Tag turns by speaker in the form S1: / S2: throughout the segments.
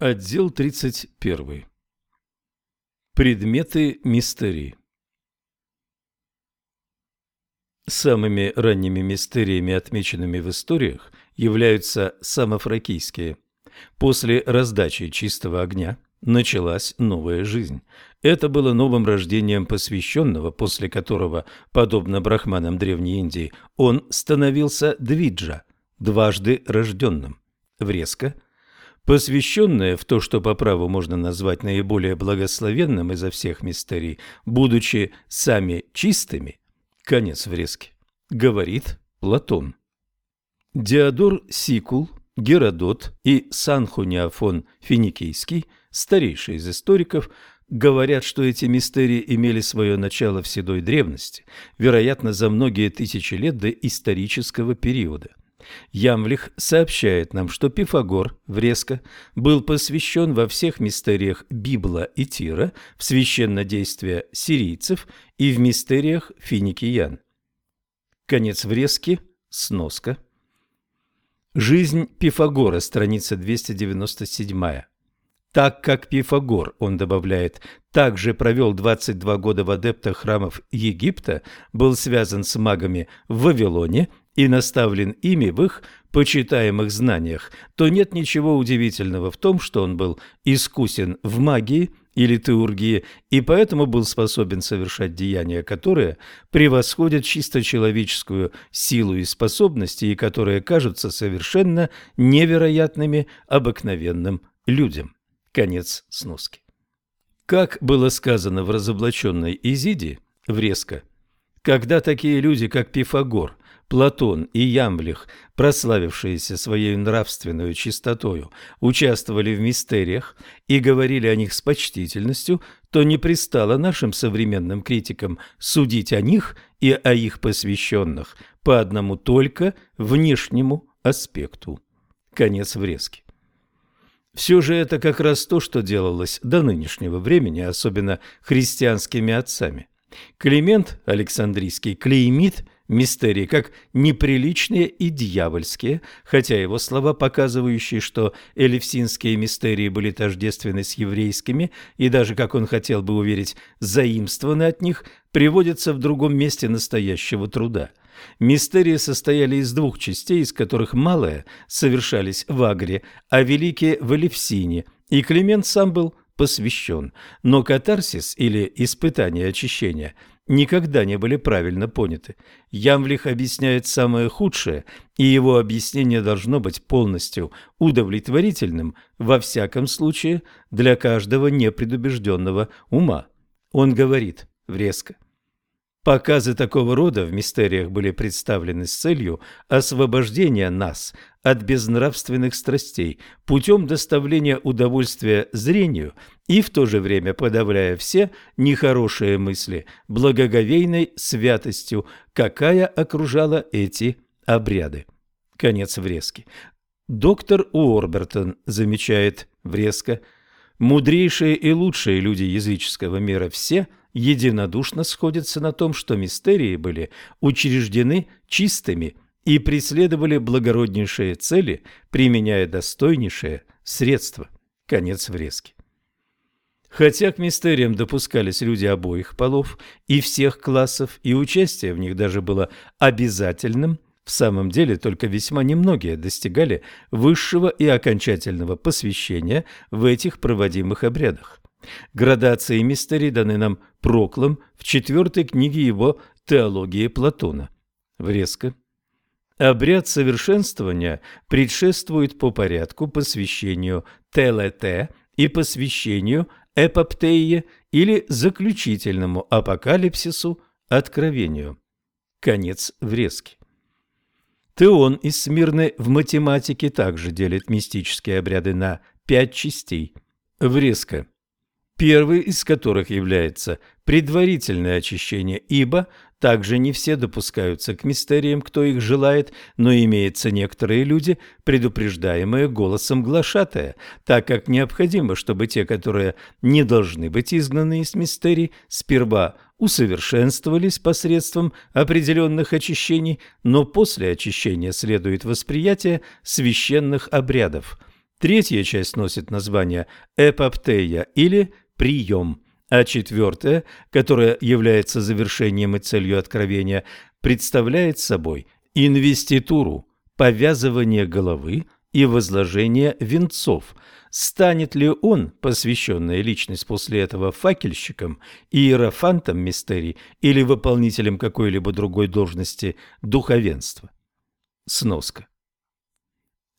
S1: Отдел 31. Предметы мистерии. Самыми ранними мистериями, отмеченными в историях, являются самофракийские. После раздачи чистого огня началась новая жизнь. Это было новым рождением посвященного, после которого, подобно брахманам Древней Индии, он становился двиджа, дважды рожденным. Врезка – посвященное в то, что по праву можно назвать наиболее благословенным изо всех мистерий, будучи сами чистыми, конец врезки, говорит Платон. Диодор Сикул, Геродот и Санхуниафон Финикийский, старейший из историков, говорят, что эти мистерии имели свое начало в седой древности, вероятно, за многие тысячи лет до исторического периода – Ямвлих сообщает нам, что Пифагор Врезка был посвящен во всех мистериях Библа и Тира, в священнодействие сирийцев и в мистериях финикиян. Конец Врезки, сноска. Жизнь Пифагора, страница 297. Так как Пифагор, он добавляет, также провел 22 года в адептах храмов Египта, был связан с магами в Вавилоне и наставлен ими в их почитаемых знаниях, то нет ничего удивительного в том, что он был искусен в магии или теургии и поэтому был способен совершать деяния, которые превосходят чисто человеческую силу и способности и которые кажутся совершенно невероятными обыкновенным людям. Конец сноски. Как было сказано в разоблаченной Изиде, врезко, когда такие люди, как Пифагор – Платон и Ямблих, прославившиеся своей нравственной чистотою, участвовали в мистериях и говорили о них с почтительностью, то не пристало нашим современным критикам судить о них и о их посвященных по одному только внешнему аспекту. Конец врезки. Все же это как раз то, что делалось до нынешнего времени, особенно христианскими отцами. Климент Александрийский клеймит мистерии как неприличные и дьявольские, хотя его слова, показывающие, что элевсинские мистерии были тождественны с еврейскими и даже, как он хотел бы уверить, заимствованы от них, приводятся в другом месте настоящего труда. Мистерии состояли из двух частей, из которых малые совершались в Агре, а великие в Элевсине, и Климент сам был посвящен. Но катарсис или испытание очищения – никогда не были правильно поняты. Ямвлих объясняет самое худшее, и его объяснение должно быть полностью удовлетворительным, во всяком случае, для каждого непредубежденного ума. Он говорит врезко. Показы такого рода в мистериях были представлены с целью освобождения нас от безнравственных страстей путем доставления удовольствия зрению и в то же время подавляя все нехорошие мысли благоговейной святостью, какая окружала эти обряды. Конец врезки. Доктор Уорбертон замечает врезко, мудрейшие и лучшие люди языческого мира все – единодушно сходятся на том, что мистерии были учреждены чистыми и преследовали благороднейшие цели, применяя достойнейшие средства. Конец врезки. Хотя к мистериям допускались люди обоих полов и всех классов, и участие в них даже было обязательным, в самом деле только весьма немногие достигали высшего и окончательного посвящения в этих проводимых обрядах. Градации мистерий даны нам Проклом в четвертой книге его «Теологии Платона». Врезка. Обряд совершенствования предшествует по порядку посвящению телете и посвящению эпоптеи или заключительному апокалипсису откровению. Конец врезки. Теон из Смирны в математике также делит мистические обряды на пять частей. Врезка первый из которых является предварительное очищение, ибо также не все допускаются к мистериям, кто их желает, но имеются некоторые люди, предупреждаемые голосом глашатая, так как необходимо, чтобы те, которые не должны быть изгнаны из мистерий, сперва усовершенствовались посредством определенных очищений, но после очищения следует восприятие священных обрядов – Третья часть носит название «эпоптея» или «прием», а четвертая, которая является завершением и целью откровения, представляет собой инвеституру, повязывание головы и возложение венцов. Станет ли он, посвященная личность после этого факельщиком, иерофантом мистерий или выполнителем какой-либо другой должности духовенства? Сноска.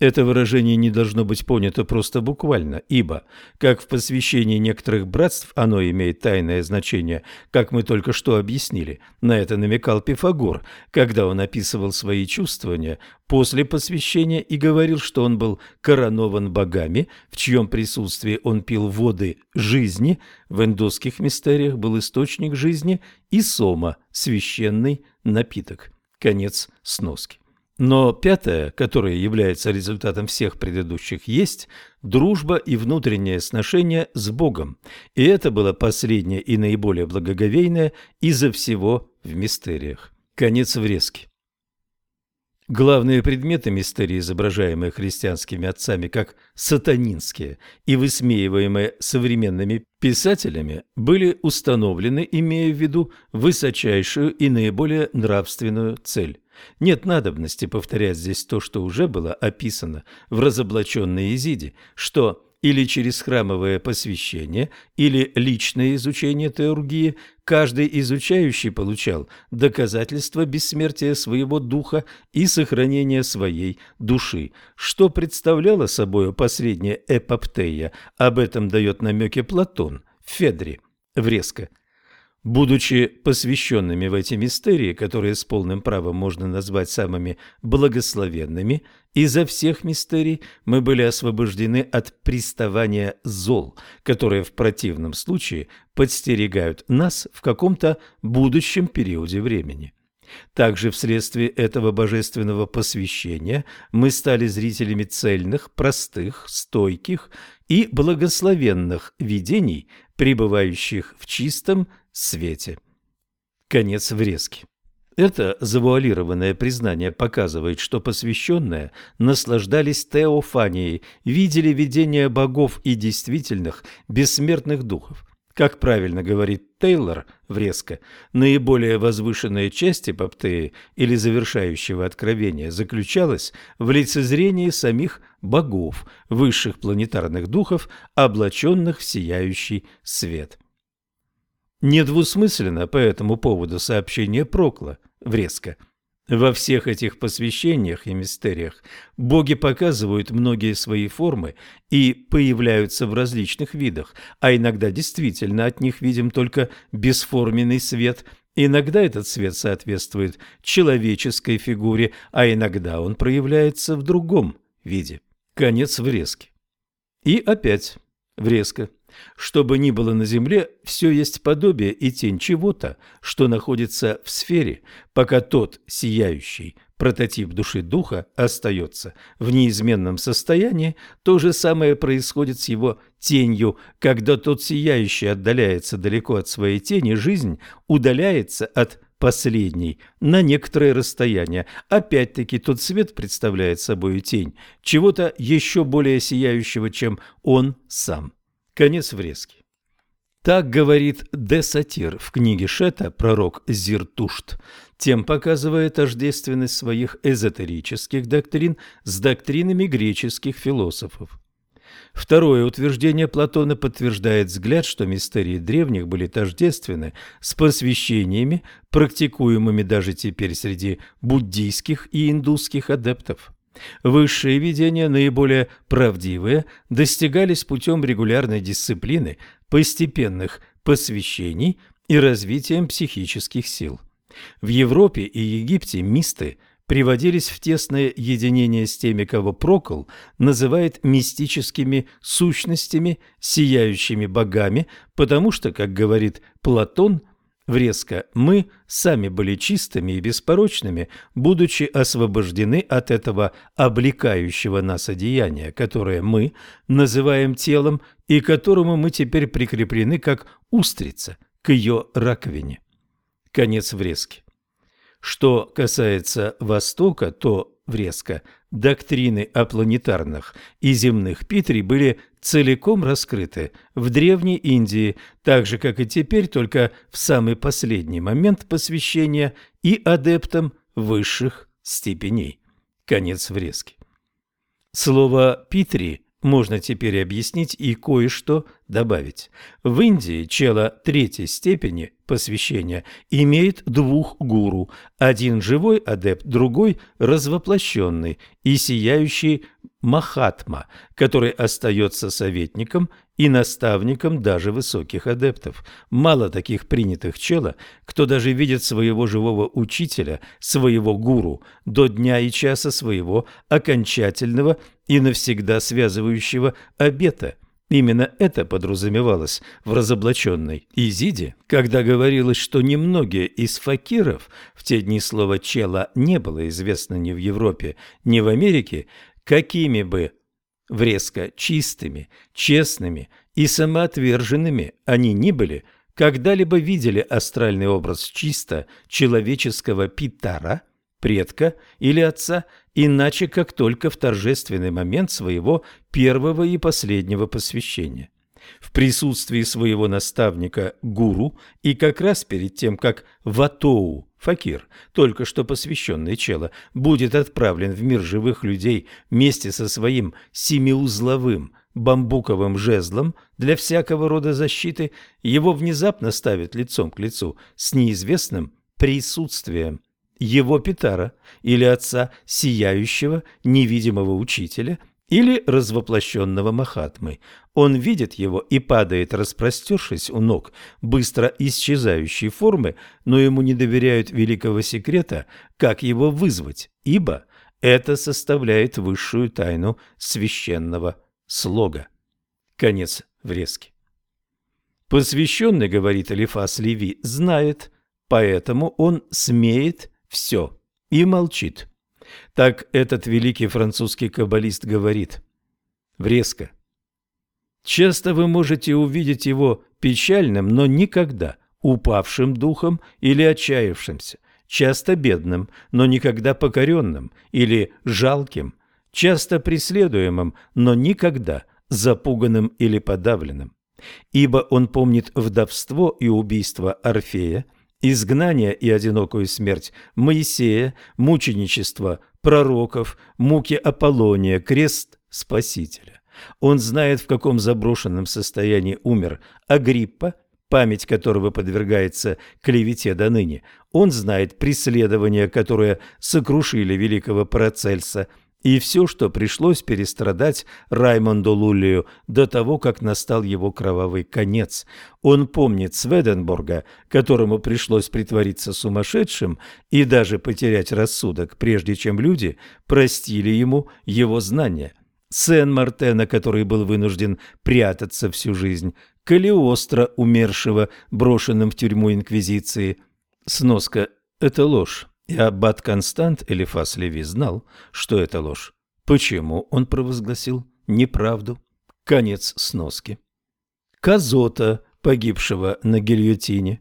S1: Это выражение не должно быть понято просто буквально, ибо, как в посвящении некоторых братств оно имеет тайное значение, как мы только что объяснили, на это намекал Пифагор, когда он описывал свои чувствования после посвящения и говорил, что он был коронован богами, в чьем присутствии он пил воды жизни, в индусских мистериях был источник жизни и сома, священный напиток. Конец сноски. Но пятое, которое является результатом всех предыдущих, есть дружба и внутреннее сношение с Богом. И это было последнее и наиболее благоговейное изо всего в мистериях. Конец врезки. Главные предметы мистерии, изображаемые христианскими отцами как сатанинские и высмеиваемые современными писателями, были установлены, имея в виду высочайшую и наиболее нравственную цель. Нет надобности повторять здесь то, что уже было описано в разоблаченной Изиде, что или через храмовое посвящение, или личное изучение теургии, каждый изучающий получал доказательство бессмертия своего духа и сохранения своей души, что представляло собой последняя эпоптея. Об этом дает намеки Платон в Федре, врезко – Будучи посвященными в эти мистерии, которые с полным правом можно назвать самыми благословенными, изо всех мистерий мы были освобождены от приставания зол, которые в противном случае подстерегают нас в каком-то будущем периоде времени. Также вследствие этого божественного посвящения мы стали зрителями цельных, простых, стойких и благословенных видений, пребывающих в чистом свете. Конец врезки. Это завуалированное признание показывает, что посвященные наслаждались теофанией, видели видения богов и действительных бессмертных духов. Как правильно говорит Тейлор врезко, наиболее возвышенная часть эпоптеи или завершающего откровения заключалась в лицезрении самих богов, высших планетарных духов, облаченных в сияющий свет. Недвусмысленно по этому поводу сообщение Прокла врезко. Во всех этих посвящениях и мистериях боги показывают многие свои формы и появляются в различных видах, а иногда действительно от них видим только бесформенный свет. Иногда этот свет соответствует человеческой фигуре, а иногда он проявляется в другом виде. Конец врезки. И опять врезка. Что бы ни было на Земле, все есть подобие и тень чего-то, что находится в сфере, пока тот сияющий прототип души духа остается в неизменном состоянии, то же самое происходит с его тенью, когда тот сияющий отдаляется далеко от своей тени, жизнь удаляется от последней на некоторое расстояние. Опять-таки тот свет представляет собой тень чего-то еще более сияющего, чем он сам. Конец врезки. Так говорит Де Сатир в книге Шета «Пророк Зиртушт», тем показывая тождественность своих эзотерических доктрин с доктринами греческих философов. Второе утверждение Платона подтверждает взгляд, что мистерии древних были тождественны с посвящениями, практикуемыми даже теперь среди буддийских и индусских адептов. Высшие видения, наиболее правдивые, достигались путем регулярной дисциплины, постепенных посвящений и развитием психических сил. В Европе и Египте мисты приводились в тесное единение с теми, кого Прокол называет мистическими сущностями, сияющими богами, потому что, как говорит Платон, Врезко мы сами были чистыми и беспорочными, будучи освобождены от этого облекающего нас одеяния, которое мы называем телом и которому мы теперь прикреплены как устрица к ее раковине. Конец врезки. Что касается Востока, то Врезко, доктрины о планетарных и земных Питри были целиком раскрыты в Древней Индии, так же, как и теперь, только в самый последний момент посвящения и адептам высших степеней. Конец врезки. Слово «питри» можно теперь объяснить и кое-что добавить. В Индии чела третьей степени посвящения имеет двух гуру, один живой адепт, другой развоплощенный и сияющий Махатма, который остается советником и наставником даже высоких адептов. Мало таких принятых чела, кто даже видит своего живого учителя, своего гуру, до дня и часа своего окончательного и навсегда связывающего обета – Именно это подразумевалось в разоблаченной Изиде, когда говорилось, что немногие из факиров, в те дни слова «чела» не было известно ни в Европе, ни в Америке, какими бы врезко чистыми, честными и самоотверженными они ни были, когда-либо видели астральный образ чисто человеческого питара, предка или отца, иначе как только в торжественный момент своего первого и последнего посвящения. В присутствии своего наставника гуру и как раз перед тем, как Ватоу, факир, только что посвященный чела, будет отправлен в мир живых людей вместе со своим семиузловым бамбуковым жезлом для всякого рода защиты, его внезапно ставят лицом к лицу с неизвестным присутствием его Питара или отца сияющего невидимого учителя или развоплощенного Махатмы. Он видит его и падает, распростершись у ног быстро исчезающей формы, но ему не доверяют великого секрета, как его вызвать, ибо это составляет высшую тайну священного слога. Конец врезки. Посвященный, говорит Алифас Леви, знает, поэтому он смеет все и молчит. Так этот великий французский каббалист говорит. Врезко. Часто вы можете увидеть его печальным, но никогда упавшим духом или отчаявшимся, часто бедным, но никогда покоренным или жалким, часто преследуемым, но никогда запуганным или подавленным. Ибо он помнит вдовство и убийство Орфея, изгнание и одинокую смерть Моисея, мученичество пророков, муки Аполлония, крест Спасителя. Он знает, в каком заброшенном состоянии умер Агриппа, память которого подвергается клевете до ныне. Он знает преследования, которые сокрушили великого Парацельса – и все, что пришлось перестрадать Раймонду Луллию до того, как настал его кровавый конец. Он помнит Сведенборга, которому пришлось притвориться сумасшедшим и даже потерять рассудок, прежде чем люди простили ему его знания. Сен-Мартена, который был вынужден прятаться всю жизнь, Калиостро, умершего, брошенным в тюрьму Инквизиции. Сноска – это ложь. И аббат Констант Элифас Леви знал, что это ложь. Почему он провозгласил неправду? Конец сноски. Казота, погибшего на гильотине.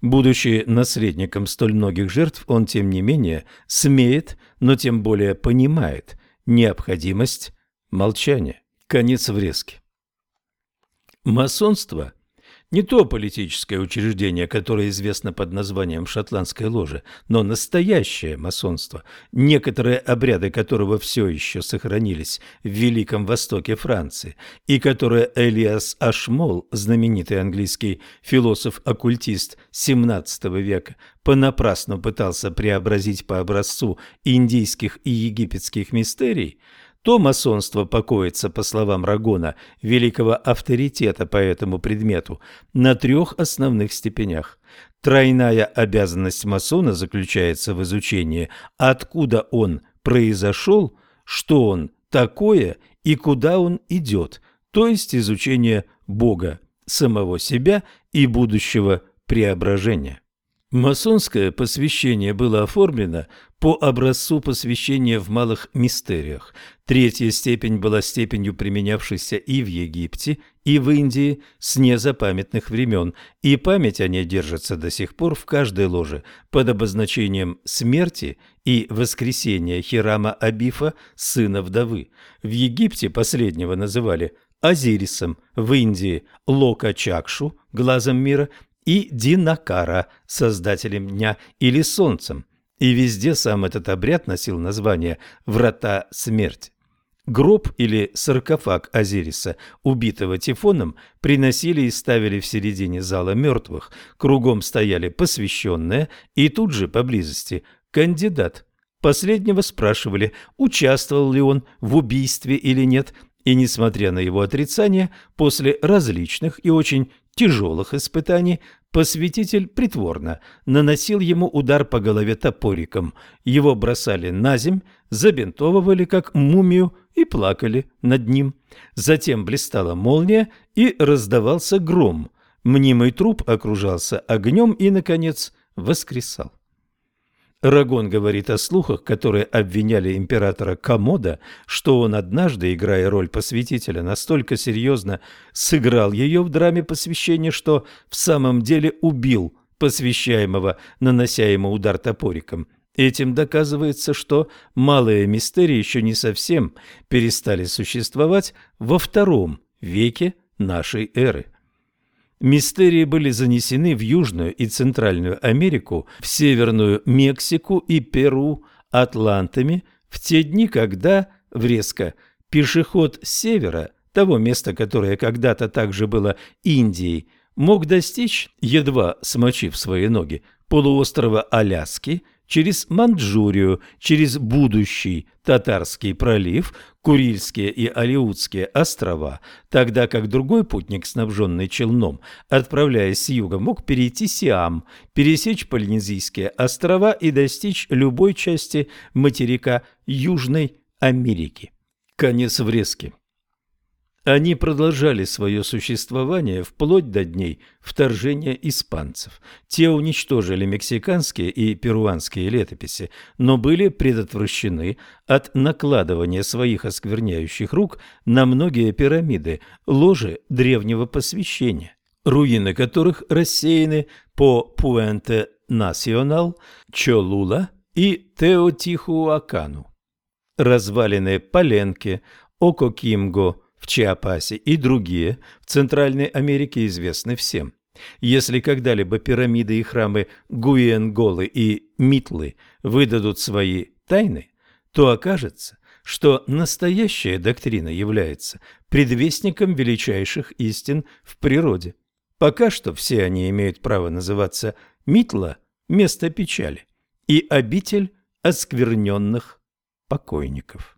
S1: Будучи наследником столь многих жертв, он, тем не менее, смеет, но тем более понимает необходимость молчания. Конец врезки. Масонство – не то политическое учреждение, которое известно под названием «Шотландская ложа», но настоящее масонство, некоторые обряды которого все еще сохранились в Великом Востоке Франции, и которое Элиас Ашмол, знаменитый английский философ-оккультист XVII века, понапрасну пытался преобразить по образцу индийских и египетских мистерий – то масонство покоится, по словам Рагона, великого авторитета по этому предмету, на трех основных степенях. Тройная обязанность масона заключается в изучении, откуда он произошел, что он такое и куда он идет, то есть изучение Бога, самого себя и будущего преображения. Масонское посвящение было оформлено по образцу посвящения в малых мистериях. Третья степень была степенью, применявшейся и в Египте, и в Индии с незапамятных времен, и память о ней держится до сих пор в каждой ложе под обозначением смерти и воскресения Хирама Абифа, сына вдовы. В Египте последнего называли Азирисом, в Индии – Лока Чакшу, глазом мира, и Динакара, создателем дня или солнцем. И везде сам этот обряд носил название «Врата смерти». Гроб или саркофаг Азириса, убитого Тифоном, приносили и ставили в середине зала мертвых. Кругом стояли посвященные, и тут же поблизости кандидат. Последнего спрашивали, участвовал ли он в убийстве или нет, и, несмотря на его отрицание, после различных и очень тяжелых испытаний посвятитель притворно наносил ему удар по голове топориком. Его бросали на земь, забинтовывали как мумию и плакали над ним. Затем блистала молния и раздавался гром. Мнимый труп окружался огнем и, наконец, воскресал. Рагон говорит о слухах, которые обвиняли императора Комода, что он однажды, играя роль посвятителя, настолько серьезно сыграл ее в драме посвящения, что в самом деле убил посвящаемого, нанося ему удар топориком. Этим доказывается, что малые мистерии еще не совсем перестали существовать во втором веке нашей эры. Мистерии были занесены в Южную и Центральную Америку, в Северную Мексику и Перу атлантами в те дни, когда, в резко, пешеход с севера, того места, которое когда-то также было Индией, мог достичь, едва смочив свои ноги, полуострова Аляски – через Манчжурию, через будущий Татарский пролив, Курильские и Алиутские острова, тогда как другой путник, снабженный челном, отправляясь с юга, мог перейти Сиам, пересечь Полинезийские острова и достичь любой части материка Южной Америки. Конец врезки. Они продолжали свое существование вплоть до дней вторжения испанцев. Те уничтожили мексиканские и перуанские летописи, но были предотвращены от накладывания своих оскверняющих рук на многие пирамиды, ложи древнего посвящения, руины которых рассеяны по Пуэнте-Насионал, Чолула и Теотихуакану. Развалины Паленки, Ококимго – в Чиапасе и другие в Центральной Америке известны всем. Если когда-либо пирамиды и храмы Гуенголы и Митлы выдадут свои тайны, то окажется, что настоящая доктрина является предвестником величайших истин в природе. Пока что все они имеют право называться Митла – место печали и обитель оскверненных покойников.